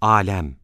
alem.